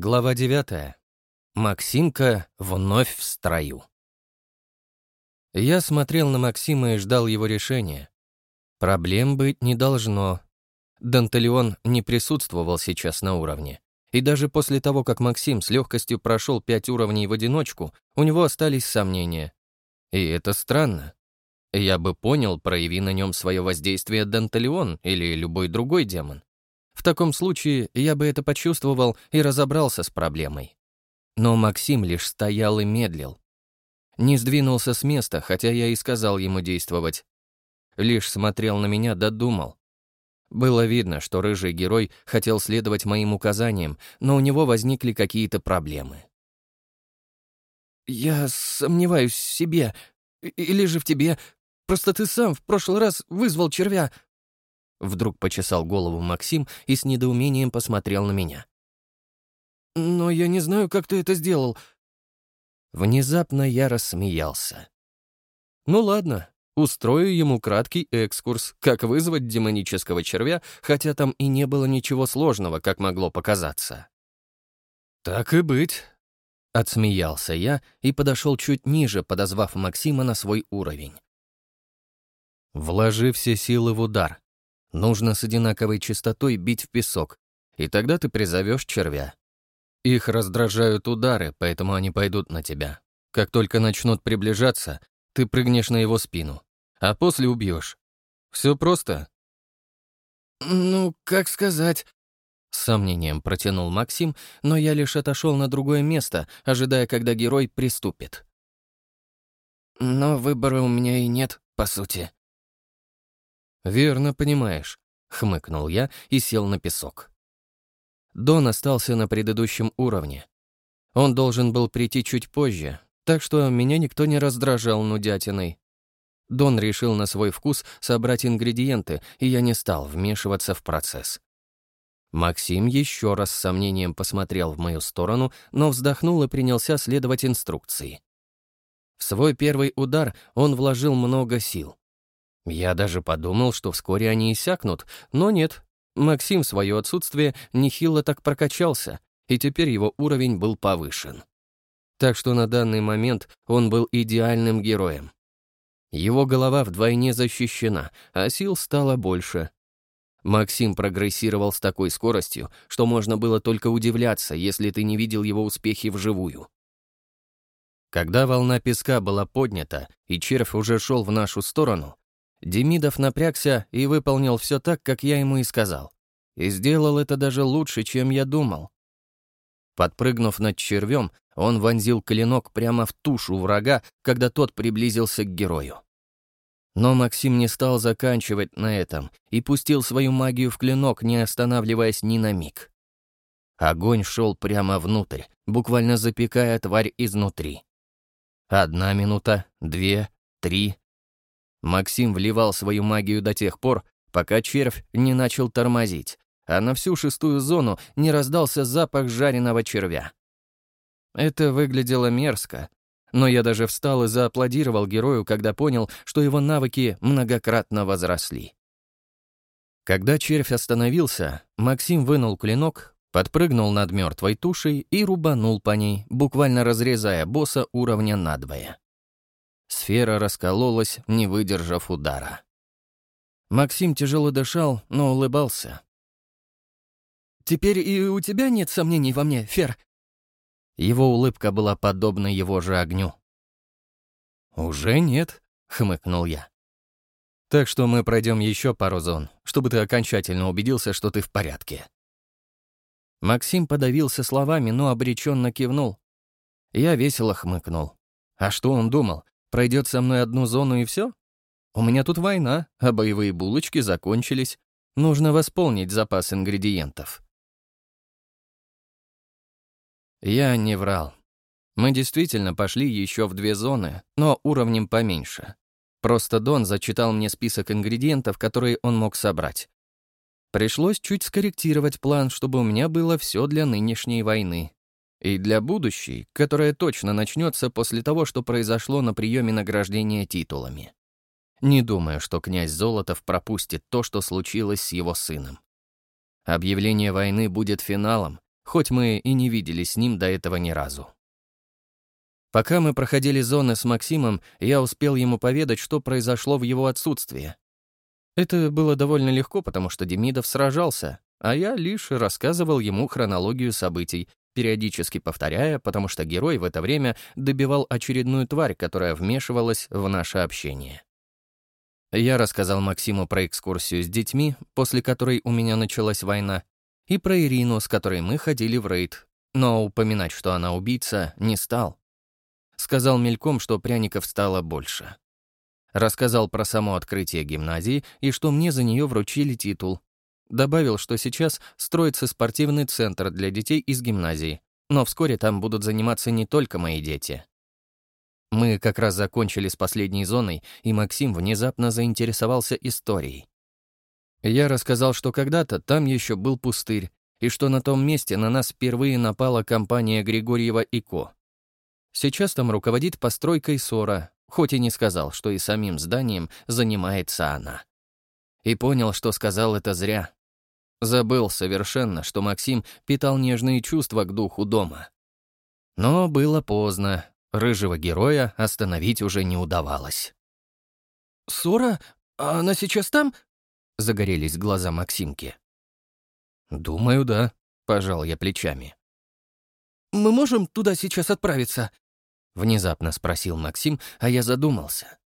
Глава 9. Максимка вновь в строю. Я смотрел на Максима и ждал его решения. Проблем быть не должно. Данталион не присутствовал сейчас на уровне. И даже после того, как Максим с легкостью прошел пять уровней в одиночку, у него остались сомнения. И это странно. Я бы понял, прояви на нем свое воздействие Данталион или любой другой демон. В таком случае я бы это почувствовал и разобрался с проблемой. Но Максим лишь стоял и медлил. Не сдвинулся с места, хотя я и сказал ему действовать. Лишь смотрел на меня, додумал. Было видно, что рыжий герой хотел следовать моим указаниям, но у него возникли какие-то проблемы. «Я сомневаюсь в себе. Или же в тебе. Просто ты сам в прошлый раз вызвал червя», Вдруг почесал голову Максим и с недоумением посмотрел на меня. «Но я не знаю, как ты это сделал». Внезапно я рассмеялся. «Ну ладно, устрою ему краткий экскурс, как вызвать демонического червя, хотя там и не было ничего сложного, как могло показаться». «Так и быть», — отсмеялся я и подошел чуть ниже, подозвав Максима на свой уровень. «Вложи все силы в удар, Нужно с одинаковой частотой бить в песок, и тогда ты призовешь червя. Их раздражают удары, поэтому они пойдут на тебя. Как только начнут приближаться, ты прыгнешь на его спину, а после убьешь. Все просто. «Ну, как сказать?» С сомнением протянул Максим, но я лишь отошел на другое место, ожидая, когда герой приступит. «Но выбора у меня и нет, по сути», «Верно понимаешь», — хмыкнул я и сел на песок. Дон остался на предыдущем уровне. Он должен был прийти чуть позже, так что меня никто не раздражал нудятиной. Дон решил на свой вкус собрать ингредиенты, и я не стал вмешиваться в процесс. Максим еще раз с сомнением посмотрел в мою сторону, но вздохнул и принялся следовать инструкции. В свой первый удар он вложил много сил. Я даже подумал, что вскоре они иссякнут, но нет. Максим в свое отсутствие нехило так прокачался, и теперь его уровень был повышен. Так что на данный момент он был идеальным героем. Его голова вдвойне защищена, а сил стало больше. Максим прогрессировал с такой скоростью, что можно было только удивляться, если ты не видел его успехи вживую. Когда волна песка была поднята, и червь уже шел в нашу сторону, Демидов напрягся и выполнил все так, как я ему и сказал. И сделал это даже лучше, чем я думал. Подпрыгнув над червем, он вонзил клинок прямо в тушу врага, когда тот приблизился к герою. Но Максим не стал заканчивать на этом и пустил свою магию в клинок, не останавливаясь ни на миг. Огонь шел прямо внутрь, буквально запекая тварь изнутри. Одна минута, две, три, Максим вливал свою магию до тех пор, пока червь не начал тормозить, а на всю шестую зону не раздался запах жареного червя. Это выглядело мерзко, но я даже встал и зааплодировал герою, когда понял, что его навыки многократно возросли. Когда червь остановился, Максим вынул клинок, подпрыгнул над мертвой тушей и рубанул по ней, буквально разрезая босса уровня надвое. Сфера раскололась, не выдержав удара. Максим тяжело дышал, но улыбался. «Теперь и у тебя нет сомнений во мне, Фер?» Его улыбка была подобна его же огню. «Уже нет», — хмыкнул я. «Так что мы пройдем еще пару зон, чтобы ты окончательно убедился, что ты в порядке». Максим подавился словами, но обреченно кивнул. Я весело хмыкнул. А что он думал? Пройдет со мной одну зону и все? У меня тут война, а боевые булочки закончились. Нужно восполнить запас ингредиентов. Я не врал. Мы действительно пошли еще в две зоны, но уровнем поменьше. Просто Дон зачитал мне список ингредиентов, которые он мог собрать. Пришлось чуть скорректировать план, чтобы у меня было все для нынешней войны. И для будущей, которая точно начнется после того, что произошло на приеме награждения титулами. Не думаю, что князь Золотов пропустит то, что случилось с его сыном. Объявление войны будет финалом, хоть мы и не виделись с ним до этого ни разу. Пока мы проходили зоны с Максимом, я успел ему поведать, что произошло в его отсутствие. Это было довольно легко, потому что Демидов сражался, а я лишь рассказывал ему хронологию событий, периодически повторяя, потому что герой в это время добивал очередную тварь, которая вмешивалась в наше общение. Я рассказал Максиму про экскурсию с детьми, после которой у меня началась война, и про Ирину, с которой мы ходили в рейд, но упоминать, что она убийца, не стал. Сказал мельком, что пряников стало больше. Рассказал про само открытие гимназии и что мне за нее вручили титул. Добавил, что сейчас строится спортивный центр для детей из гимназии, но вскоре там будут заниматься не только мои дети. Мы как раз закончили с последней зоной, и Максим внезапно заинтересовался историей. Я рассказал, что когда-то там еще был пустырь, и что на том месте на нас впервые напала компания Григорьева и Ко. Сейчас там руководит постройкой Сора, хоть и не сказал, что и самим зданием занимается она. И понял, что сказал это зря. Забыл совершенно, что Максим питал нежные чувства к духу дома. Но было поздно, Рыжего героя остановить уже не удавалось. «Сора? А она сейчас там?» — загорелись глаза Максимки. «Думаю, да», — пожал я плечами. «Мы можем туда сейчас отправиться?» — внезапно спросил Максим, а я задумался.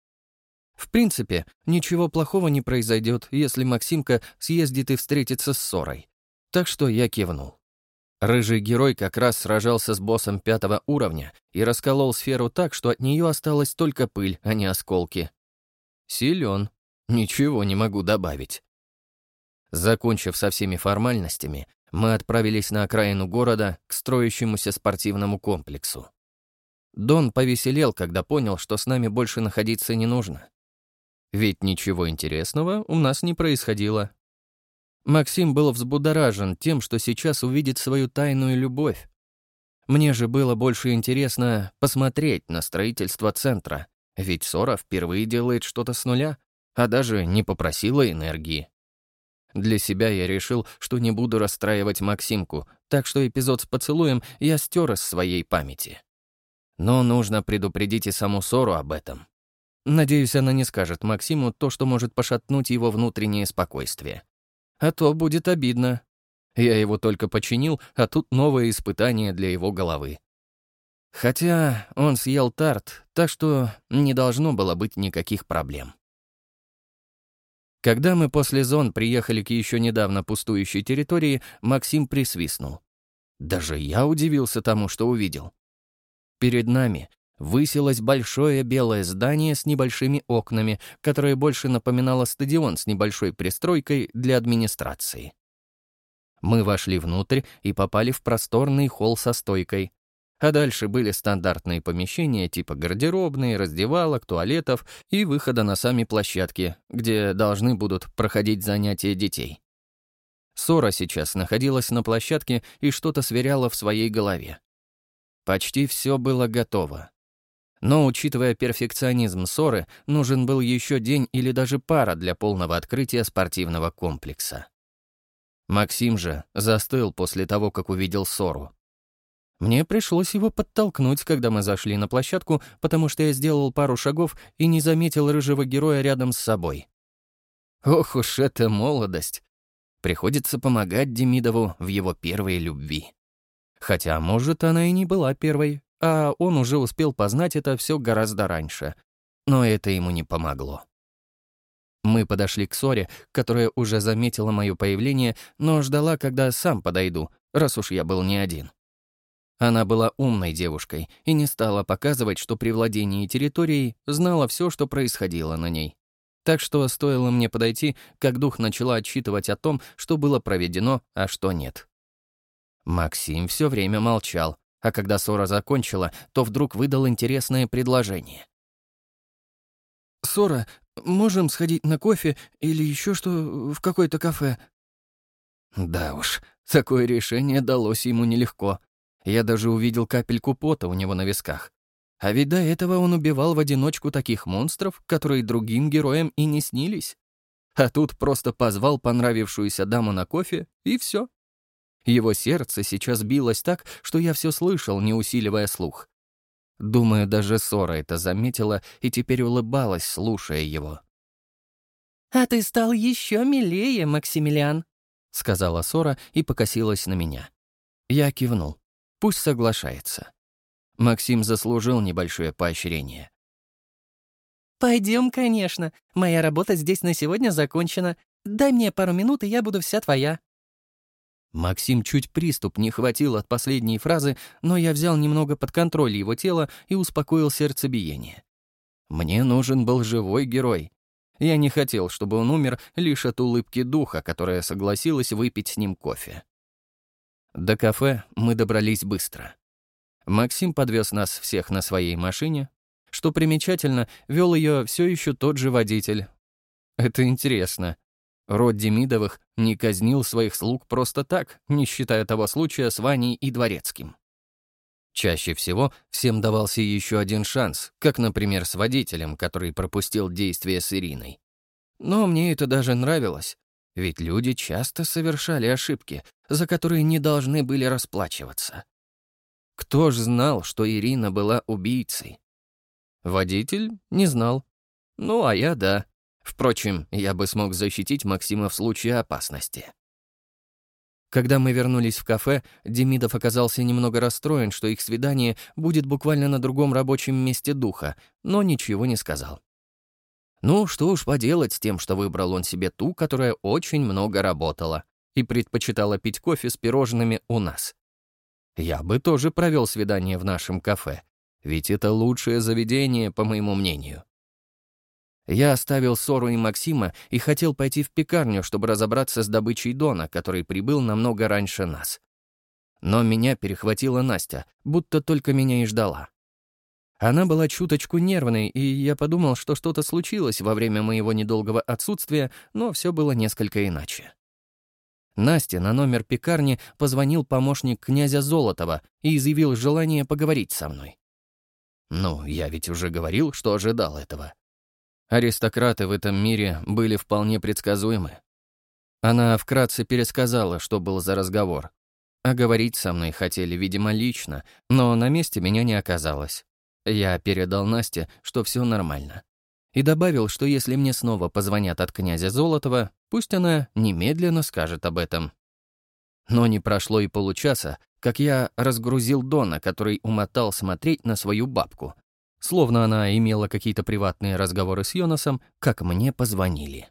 В принципе, ничего плохого не произойдет, если Максимка съездит и встретится с ссорой. Так что я кивнул. Рыжий герой как раз сражался с боссом пятого уровня и расколол сферу так, что от нее осталась только пыль, а не осколки. Силен. Ничего не могу добавить. Закончив со всеми формальностями, мы отправились на окраину города к строящемуся спортивному комплексу. Дон повеселел, когда понял, что с нами больше находиться не нужно. Ведь ничего интересного у нас не происходило. Максим был взбудоражен тем, что сейчас увидит свою тайную любовь. Мне же было больше интересно посмотреть на строительство центра, ведь Сора впервые делает что-то с нуля, а даже не попросила энергии. Для себя я решил, что не буду расстраивать Максимку, так что эпизод с поцелуем я стер из своей памяти. Но нужно предупредить и саму Сору об этом. Надеюсь, она не скажет Максиму то, что может пошатнуть его внутреннее спокойствие а то будет обидно. Я его только починил, а тут новое испытание для его головы. Хотя он съел тарт, так что не должно было быть никаких проблем. Когда мы после зон приехали к еще недавно пустующей территории, Максим присвистнул. Даже я удивился тому, что увидел. Перед нами высилось большое белое здание с небольшими окнами, которое больше напоминало стадион с небольшой пристройкой для администрации. Мы вошли внутрь и попали в просторный холл со стойкой. А дальше были стандартные помещения типа гардеробные, раздевалок, туалетов и выхода на сами площадки, где должны будут проходить занятия детей. Сора сейчас находилась на площадке и что-то сверяла в своей голове. Почти все было готово. Но, учитывая перфекционизм ссоры, нужен был еще день или даже пара для полного открытия спортивного комплекса. Максим же застыл после того, как увидел ссору. Мне пришлось его подтолкнуть, когда мы зашли на площадку, потому что я сделал пару шагов и не заметил рыжего героя рядом с собой. Ох уж эта молодость! Приходится помогать Демидову в его первой любви. Хотя, может, она и не была первой, а он уже успел познать это все гораздо раньше. Но это ему не помогло. Мы подошли к Соре, которая уже заметила мое появление, но ждала, когда сам подойду, раз уж я был не один. Она была умной девушкой и не стала показывать, что при владении территорией знала все, что происходило на ней. Так что стоило мне подойти, как дух начала отчитывать о том, что было проведено, а что нет. Максим все время молчал, а когда ссора закончила, то вдруг выдал интересное предложение. «Сора, можем сходить на кофе или еще что в какое-то кафе?» Да уж, такое решение далось ему нелегко. Я даже увидел капельку пота у него на висках. А ведь до этого он убивал в одиночку таких монстров, которые другим героям и не снились. А тут просто позвал понравившуюся даму на кофе, и все. Его сердце сейчас билось так, что я все слышал, не усиливая слух. Думаю, даже Сора это заметила и теперь улыбалась, слушая его. «А ты стал еще милее, Максимилиан», — сказала Сора и покосилась на меня. Я кивнул. Пусть соглашается. Максим заслужил небольшое поощрение. Пойдем, конечно. Моя работа здесь на сегодня закончена. Дай мне пару минут, и я буду вся твоя». Максим чуть приступ не хватил от последней фразы, но я взял немного под контроль его тела и успокоил сердцебиение. Мне нужен был живой герой. Я не хотел, чтобы он умер лишь от улыбки духа, которая согласилась выпить с ним кофе. До кафе мы добрались быстро. Максим подвез нас всех на своей машине. Что примечательно, вел ее все еще тот же водитель. Это интересно. Род Демидовых не казнил своих слуг просто так, не считая того случая с Ваней и Дворецким. Чаще всего всем давался еще один шанс, как, например, с водителем, который пропустил действие с Ириной. Но мне это даже нравилось, ведь люди часто совершали ошибки, за которые не должны были расплачиваться. Кто ж знал, что Ирина была убийцей? Водитель не знал. Ну, а я — да. Впрочем, я бы смог защитить Максима в случае опасности. Когда мы вернулись в кафе, Демидов оказался немного расстроен, что их свидание будет буквально на другом рабочем месте духа, но ничего не сказал. Ну, что уж поделать с тем, что выбрал он себе ту, которая очень много работала и предпочитала пить кофе с пирожными у нас. Я бы тоже провел свидание в нашем кафе, ведь это лучшее заведение, по моему мнению. Я оставил Сору и Максима и хотел пойти в пекарню, чтобы разобраться с добычей Дона, который прибыл намного раньше нас. Но меня перехватила Настя, будто только меня и ждала. Она была чуточку нервной, и я подумал, что что-то случилось во время моего недолгого отсутствия, но все было несколько иначе. Насте на номер пекарни позвонил помощник князя Золотова и изъявил желание поговорить со мной. Ну, я ведь уже говорил, что ожидал этого. Аристократы в этом мире были вполне предсказуемы. Она вкратце пересказала, что был за разговор. А говорить со мной хотели, видимо, лично, но на месте меня не оказалось. Я передал Насте, что все нормально и добавил, что если мне снова позвонят от князя Золотова, пусть она немедленно скажет об этом. Но не прошло и получаса, как я разгрузил Дона, который умотал смотреть на свою бабку. Словно она имела какие-то приватные разговоры с Йонасом, как мне позвонили.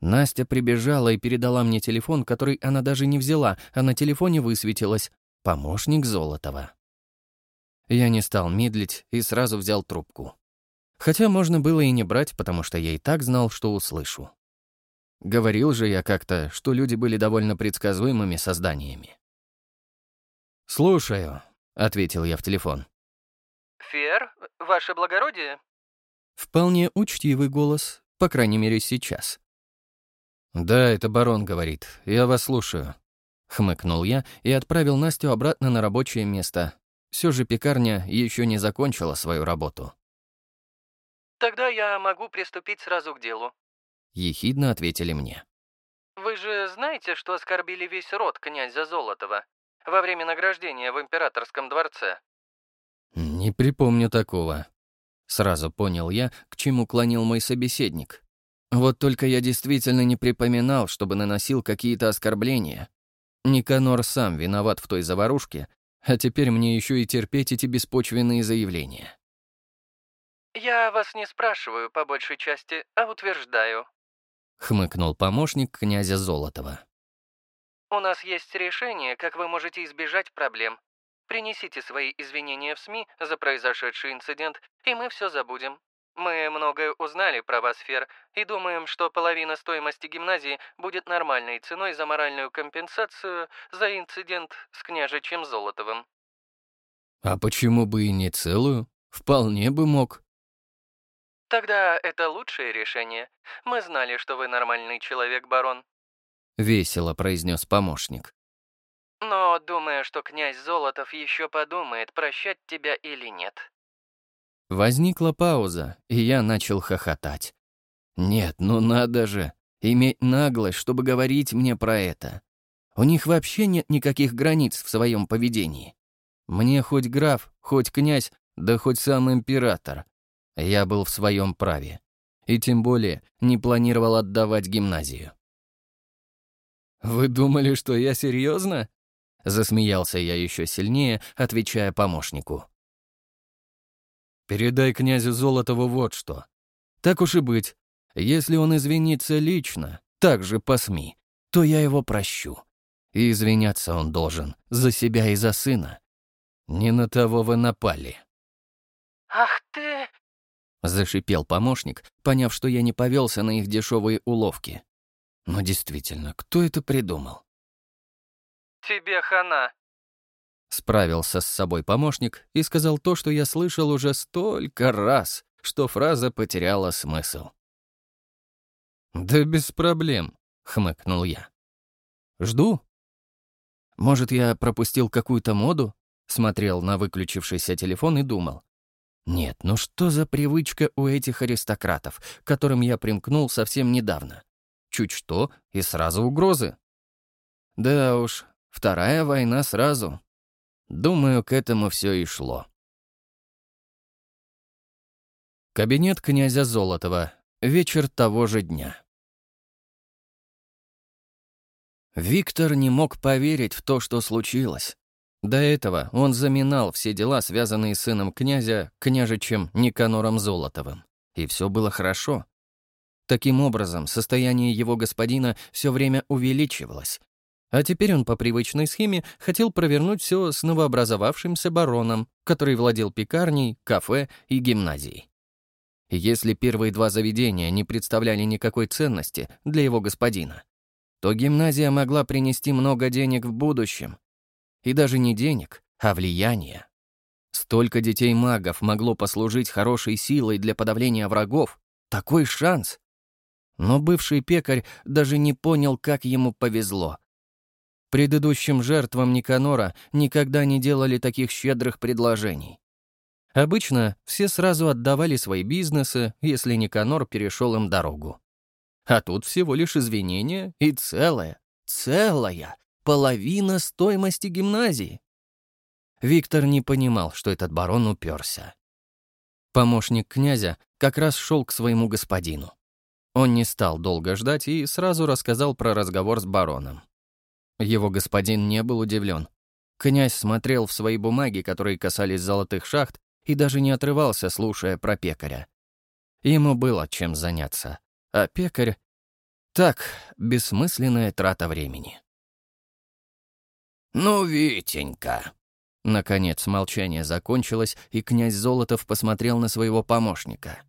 Настя прибежала и передала мне телефон, который она даже не взяла, а на телефоне высветилось «Помощник Золотова». Я не стал медлить и сразу взял трубку. Хотя можно было и не брать, потому что я и так знал, что услышу. Говорил же я как-то, что люди были довольно предсказуемыми созданиями. «Слушаю», — ответил я в телефон. «Фер, ваше благородие?» Вполне учтивый голос, по крайней мере, сейчас. «Да, это барон говорит. Я вас слушаю», — хмыкнул я и отправил Настю обратно на рабочее место. Все же пекарня еще не закончила свою работу. «Тогда я могу приступить сразу к делу», — ехидно ответили мне. «Вы же знаете, что оскорбили весь род князя Золотова во время награждения в императорском дворце?» «Не припомню такого». Сразу понял я, к чему клонил мой собеседник. Вот только я действительно не припоминал, чтобы наносил какие-то оскорбления. Никанор сам виноват в той заварушке, а теперь мне еще и терпеть эти беспочвенные заявления. «Я вас не спрашиваю по большей части, а утверждаю», — хмыкнул помощник князя Золотова. «У нас есть решение, как вы можете избежать проблем. Принесите свои извинения в СМИ за произошедший инцидент, и мы все забудем. Мы многое узнали про вас, Фер, и думаем, что половина стоимости гимназии будет нормальной ценой за моральную компенсацию за инцидент с княжичем Золотовым». «А почему бы и не целую? Вполне бы мог», «Тогда это лучшее решение. Мы знали, что вы нормальный человек, барон», — весело произнес помощник. «Но думаю, что князь Золотов еще подумает, прощать тебя или нет». Возникла пауза, и я начал хохотать. «Нет, ну надо же, иметь наглость, чтобы говорить мне про это. У них вообще нет никаких границ в своем поведении. Мне хоть граф, хоть князь, да хоть сам император. Я был в своем праве. И тем более не планировал отдавать гимназию. «Вы думали, что я серьезно? Засмеялся я еще сильнее, отвечая помощнику. «Передай князю Золотову вот что. Так уж и быть, если он извинится лично, так же по СМИ, то я его прощу. И извиняться он должен за себя и за сына. Не на того вы напали». «Ах ты!» — зашипел помощник, поняв, что я не повелся на их дешевые уловки. Но действительно, кто это придумал? «Тебе хана!» Справился с собой помощник и сказал то, что я слышал уже столько раз, что фраза потеряла смысл. «Да без проблем», — хмыкнул я. «Жду». «Может, я пропустил какую-то моду?» Смотрел на выключившийся телефон и думал. «Нет, ну что за привычка у этих аристократов, к которым я примкнул совсем недавно? Чуть что, и сразу угрозы». Да уж, вторая война сразу. Думаю, к этому все и шло. Кабинет князя Золотова. Вечер того же дня. Виктор не мог поверить в то, что случилось. До этого он заминал все дела, связанные с сыном князя, княжичем Никанором Золотовым. И все было хорошо. Таким образом, состояние его господина все время увеличивалось. А теперь он по привычной схеме хотел провернуть все с новообразовавшимся бароном, который владел пекарней, кафе и гимназией. Если первые два заведения не представляли никакой ценности для его господина, то гимназия могла принести много денег в будущем. И даже не денег, а влияния. Столько детей-магов могло послужить хорошей силой для подавления врагов. Такой шанс. Но бывший пекарь даже не понял, как ему повезло. Предыдущим жертвам Никанора никогда не делали таких щедрых предложений. Обычно все сразу отдавали свои бизнесы, если Никанор перешел им дорогу. А тут всего лишь извинения и целая, целая половина стоимости гимназии. Виктор не понимал, что этот барон уперся. Помощник князя как раз шел к своему господину. Он не стал долго ждать и сразу рассказал про разговор с бароном. Его господин не был удивлен. Князь смотрел в свои бумаги, которые касались золотых шахт, и даже не отрывался, слушая про пекаря. Ему было чем заняться. А пекарь... Так, бессмысленная трата времени. «Ну, Витенька!» Наконец молчание закончилось, и князь Золотов посмотрел на своего помощника.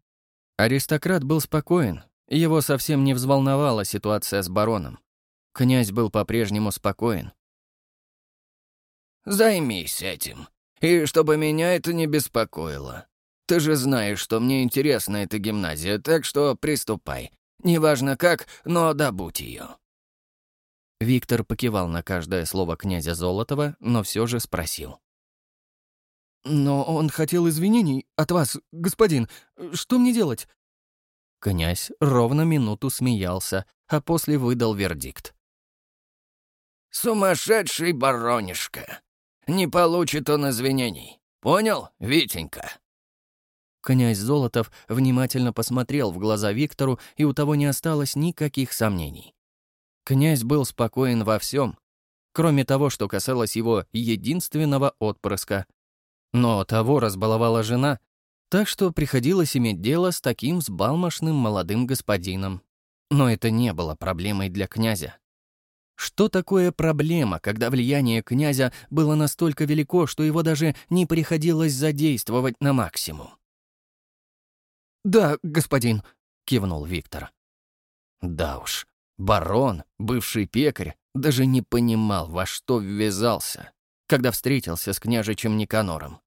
Аристократ был спокоен, его совсем не взволновала ситуация с бароном. Князь был по-прежнему спокоен. «Займись этим. И чтобы меня это не беспокоило. Ты же знаешь, что мне интересна эта гимназия, так что приступай. Неважно как, но добудь ее». Виктор покивал на каждое слово князя Золотова, но все же спросил. «Но он хотел извинений от вас, господин. Что мне делать?» Князь ровно минуту смеялся, а после выдал вердикт. Сумасшедший баронишка. Не получит он извинений. Понял, Витенька?» Князь Золотов внимательно посмотрел в глаза Виктору, и у того не осталось никаких сомнений. Князь был спокоен во всем, кроме того, что касалось его единственного отпрыска. Но того разбаловала жена, так что приходилось иметь дело с таким взбалмошным молодым господином. Но это не было проблемой для князя. Что такое проблема, когда влияние князя было настолько велико, что его даже не приходилось задействовать на максимум? «Да, господин», — кивнул Виктор. Да уж, барон, бывший пекарь, даже не понимал, во что ввязался, когда встретился с княжичем Никанором.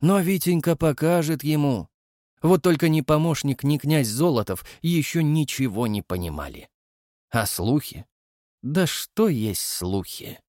Но Витенька покажет ему. Вот только ни помощник, ни князь Золотов еще ничего не понимали. А слухи да что есть слухи?